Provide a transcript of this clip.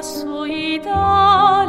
love.